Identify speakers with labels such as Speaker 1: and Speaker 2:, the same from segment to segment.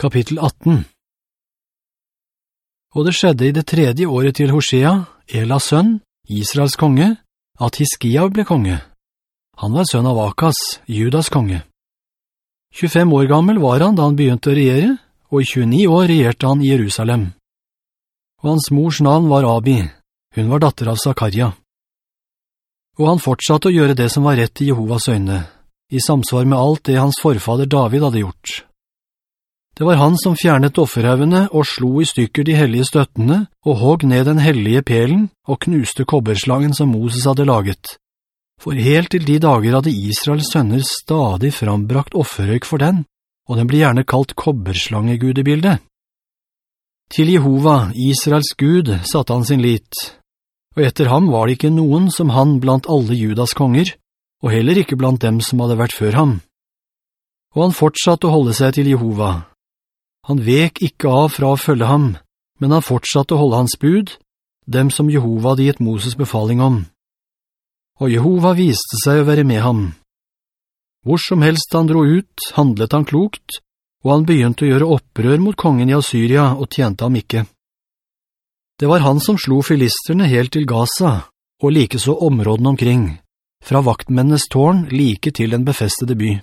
Speaker 1: Kapittel 18 Og det skjedde i det tredje året til Hosea, Elas sønn, Israels konge, at Hiskia ble konge. Han var sønn av Akas, Judas konge. 25 år gammel var han da han begynte å regjere, og i 29 år regjerte han i Jerusalem. Og hans mors navn var Abi, hun var datter av Zakaria. Og han fortsatte å gjøre det som var rett i Jehovas øyne, i samsvar med alt det hans forfader David hadde gjort. Det var han som fjernet offerhaugene og slo i stykker de hellige støttene og hogg ned den hellige pelen og knuste kobberslangen som Moses hadde laget. For helt til de dager hadde Israels sønner stadig frambrakt offerøyk for den, og den blir gjerne kalt kobberslangegudebildet. Til Jehova, Israels Gud, satte han sin lit, og etter ham var det ikke noen som han blant alle Judas konger, og heller ikke blant dem som hadde vært før ham. Og han fortsatte å holde seg til Jehova, han vek ikke av fra å følge ham, men han fortsatte å holde hans bud, dem som Jehova hadde gitt Moses befaling om. Og Jehova viste seg å være med ham. Hvor som helst han dro ut, handlet han klokt, og han begynte å gjøre opprør mot kongen i Assyria og tjente ham ikke. Det var han som slo filisterne helt til Gaza, og like så områden omkring, fra vaktmennenes tårn like til den befestede by.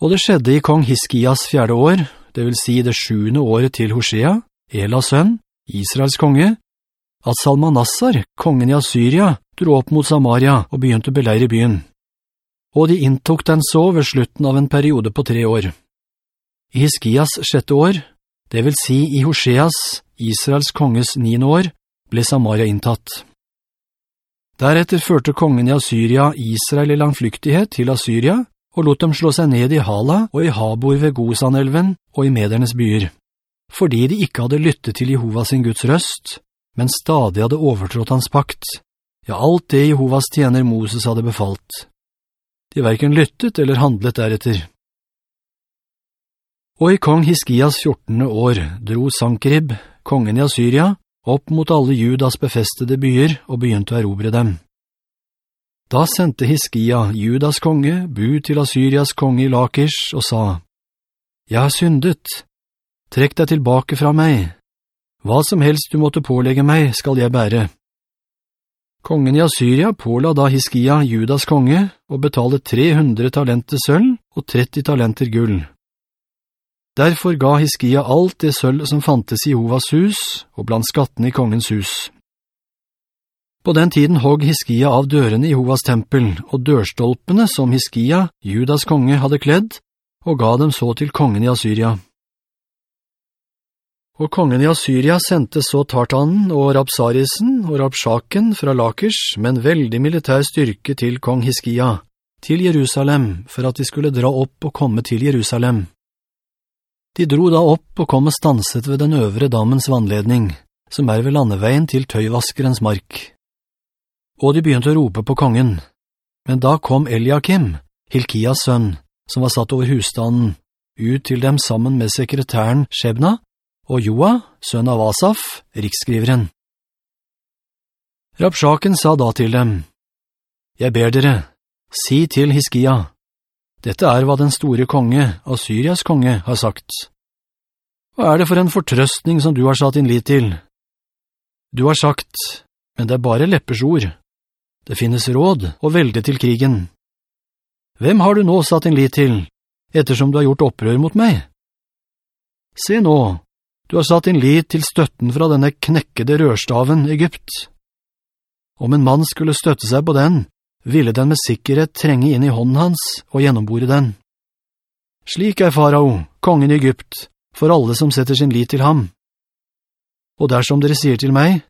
Speaker 1: Og det skjedde i kong Hiskias fjerde år, det vil si det sjuende året til Hosea, Elas sønn, Israels konge, at Salmanassar, kongen i Assyria, dro opp mot Samaria og begynte å beleire byen. Og de inntok den så ved slutten av en periode på tre år. I Hiskias sjette år, det vil si i Hoseas, Israels konges niende år, ble Samaria inntatt. Deretter førte kongen i Assyria Israel i langflyktighet til Assyria, og lot dem slå seg ned i Hala og i Habor ved Gosanelven og i medernes byer, fordi de ikke hadde lyttet til Jehova sin Guds røst, men stadig hadde overtrådt hans pakt, ja, alt det Jehovas tjener Moses hadde befalt. De hverken lyttet eller handlet deretter. Og i kong Hiskias 14. år dro Sankrib, kongen i Assyria, opp mot alle Judas befestede byer og begynte å erobre dem. Da sendte Hiskia, Judas konge, bud til Assyrias konge i Lakish og sa, «Jeg har syndet. Trekk deg tilbake fra meg. Hva som helst du måtte pålegge meg, skal jeg bære.» Kongen i Assyria påla da Hiskia, Judas konge, å betale 300 talenter sølv og 30 talenter gull. Derfor ga Hiskia alt det sølv som fantes i Jehovas hus og blant skattene i kongens hus. På den tiden hogg Hiskia av dørene i Hovas tempel, og dørstolpene som Hiskia, Judas konge, hadde kledd, og ga dem så til kongen i Assyria. Og kongen i Assyria sendte så Tartanen og Rapsarisen og Rapshaken fra Lakers med en veldig militær styrke til kong Hiskia, til Jerusalem, for at de skulle dra opp og komme til Jerusalem. De dro da opp og kom og stanset ved den øvre dammens vannledning, som er ved landeveien til tøyvaskerens mark og de begynte å rope på kongen. Men da kom Eliakim, Hilkias sønn, som var satt over husstanden, ut til dem sammen med sekretæren Shebna, og Joa, sønn av Asaf, riksskriveren. Rapsjaken sa da til dem, «Jeg ber dere, si til Hiskia, dette er hva den store konge, Assyrias konge, har sagt. Hva er det for en fortrøstning som du har satt inn lit til? Du har sagt, men det er bare leppers ord. Det finnes råd og velde til krigen. Hvem har du nå satt en lit til, ettersom du har gjort opprør mot meg? Se nå, du har satt en lit til støtten fra denne knekkede rørstaven Egypt. Om en mann skulle støtte seg på den, ville den med sikkerhet trenge inn i hånden hans og gjennombore den. Slik er farao, kongen i Egypt, for alle som setter sin lit til ham. Og dersom dere sier til meg,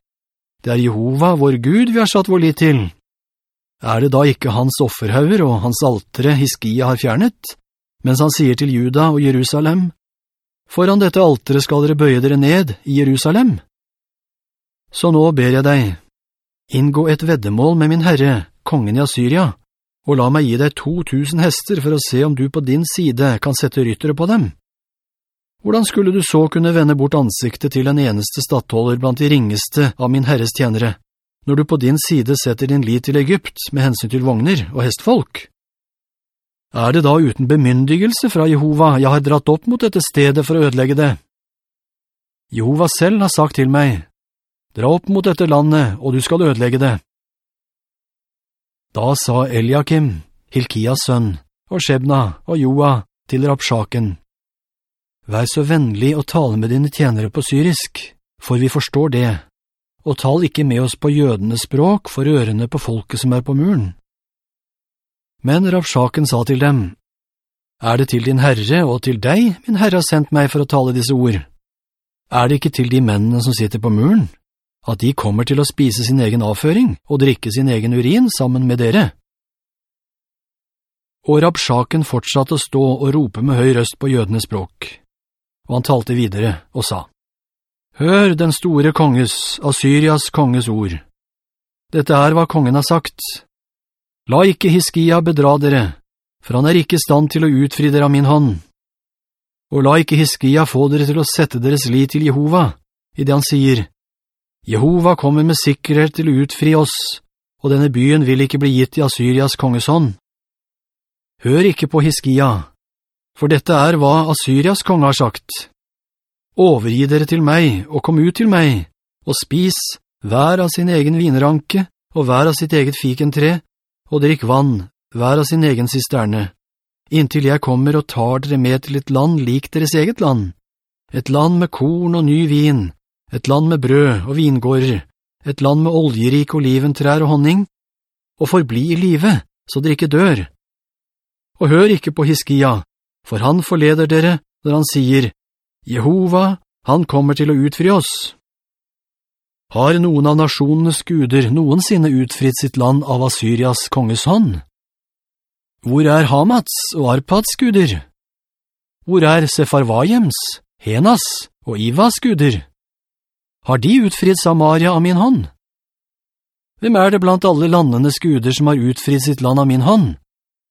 Speaker 1: det er Jehova, vår Gud, vi har satt vår lit til, er det da ikke hans offerhauger og hans altere Hiskia har fjernet, mens han sier til Juda og Jerusalem, «Foran dette altere skal dere bøye dere ned i Jerusalem?» Så nå ber jeg deg, inngå et veddemål med min herre, kongen i Assyria, og la meg gi deg to tusen hester for å se om du på din side kan sette ryttere på dem. Hvordan skulle du så kunne vende bort ansiktet til en eneste stattholder blant de ringeste av min herres tjenere, når du på din side setter din lit til Egypt med hensyn til vogner og hestfolk. Er det da uten bemyndigelse fra Jehova jeg har dratt opp mot dette stedet for å ødelegge det? Jehova selv har sagt til meg, «Dra opp mot dette landet, og du skal ødelegge det.» Da sa Eliakim, Hilkias sønn, og Shebna og Joa til Rapshaken, «Vær så vennlig å tale med dine tjenere på syrisk, for vi forstår det, og tal ikke med oss på jødenes språk for ørene på folket som er på muren.» Men Ravsjaken sa til dem, «Er det til din herre og til deg min herre har sendt meg for å tale disse ord? Er det ikke til de mennene som sitter på muren, at de kommer til å spise sin egen avføring og drikke sin egen urin sammen med dere?» Og Ravsjaken fortsatte å stå og rope med høy røst på jødenes språk. Og han talte videre og sa, «Hør den store konges, Assyrias konges ord. Dette er hva kongen har sagt. La ikke Hiskia bedra dere, for han er ikke i stand til å utfri dere av min hånd. Og la ikke Hiskia få dere til å sette deres li til Jehova, i det han sier, Jehova kommer med sikkerhet til å utfri oss, og denne byen vil ikke bli gitt i Assyrias kongesånd. Hør ikke på Hiskia, for dette er hva Assyrias konge har sagt. Overgi dere til meg, og kom ut til meg, og spis hver av sin egen vinranke, og hver av sitt eget fikentre, og drikk vann, hver av sin egen sisterne, inntil jeg kommer og tar dere med til et land lik deres eget land, et land med korn og ny vin, et land med brød og vingårder, et land med oljerik oliventrær og honning, og forbli i live, så dere ikke dør. Og hør ikke på Hiskia, for han forleder dere når han sier, Jehova, han kommer til å utfri oss. Har noen av nasjonenes guder noensinne utfritt sitt land av Assyrias konges hånd? Hvor er Hamats og Arpads guder? Hvor er Sefarvajems, Henas og Ivas guder? Har de utfritt Samaria av min hånd? Hvem er det blant alle landenes guder som har utfritt sitt land av min hånd?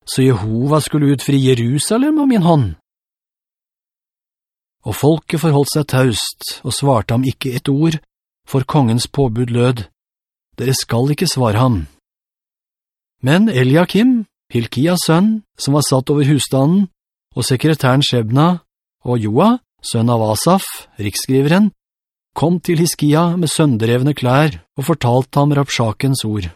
Speaker 1: Så Jehova skulle utfri Jerusalem av min hånd? Og folket forholdt seg taust og svarte ham ikke et ord, for kongens påbud lød, «Dere skal ikke svare ham.» Men Eliakim, Hilkias sønn, som var satt over husstanden, og sekretæren Shebna, og Joa, sønn av Asaf, riksskriveren, kom til Hiskia med sønderevne klær og fortalte ham Rapshakens ord.